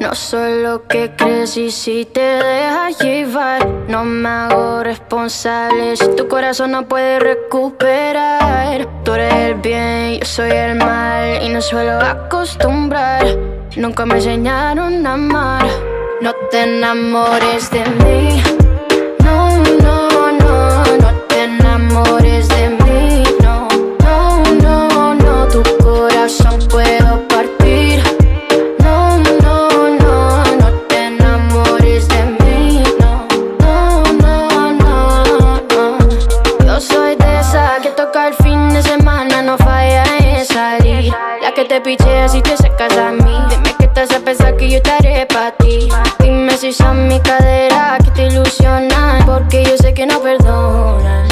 No soy lo que crees y si te dejas llevar, no me hago responsable. Si tu corazón no puede recuperar, tú eres el bien, yo soy el mal y no suelo acostumbrar. Nunca me enseñaron a amar. No te enamores de mí. Que te pichea si te secas a mí. Dime que te hace pensar que yo estaré para ti. Dime si son mi cadera que te ilusionan. Porque yo sé que no perdonan.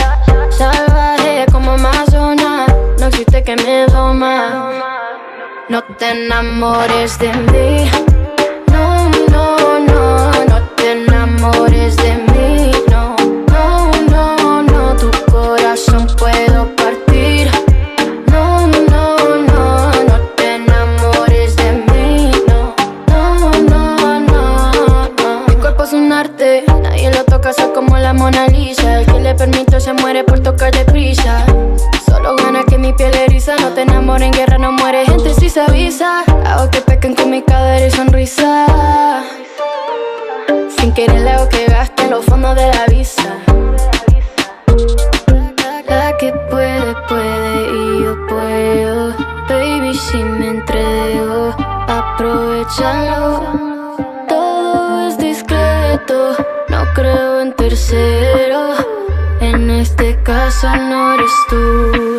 Salvaje como Amazona, no existe que me doma. No te enamores de mí. Nadie lo toca, soy como la Mona Lisa. El que le permito se muere por tocar deprisa. Solo gana que mi piel eriza. No te enamores en guerra, no muere gente si se avisa. Hago que pequen con mi cadera y sonrisa. Sin querer le que gaste los fondos de la visa. La que puede, puede y yo puedo. Baby, si me entrego, aprovechalo. No creo en tercero. En este caso no eres tú,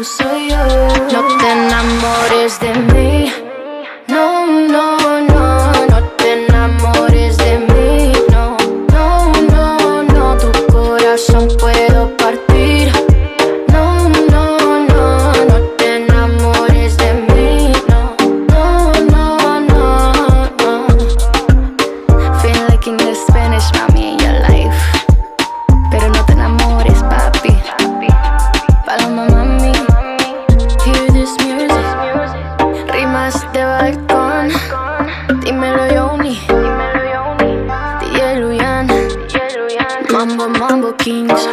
Dímelo, Yoni. Mambo, Mambo Kings.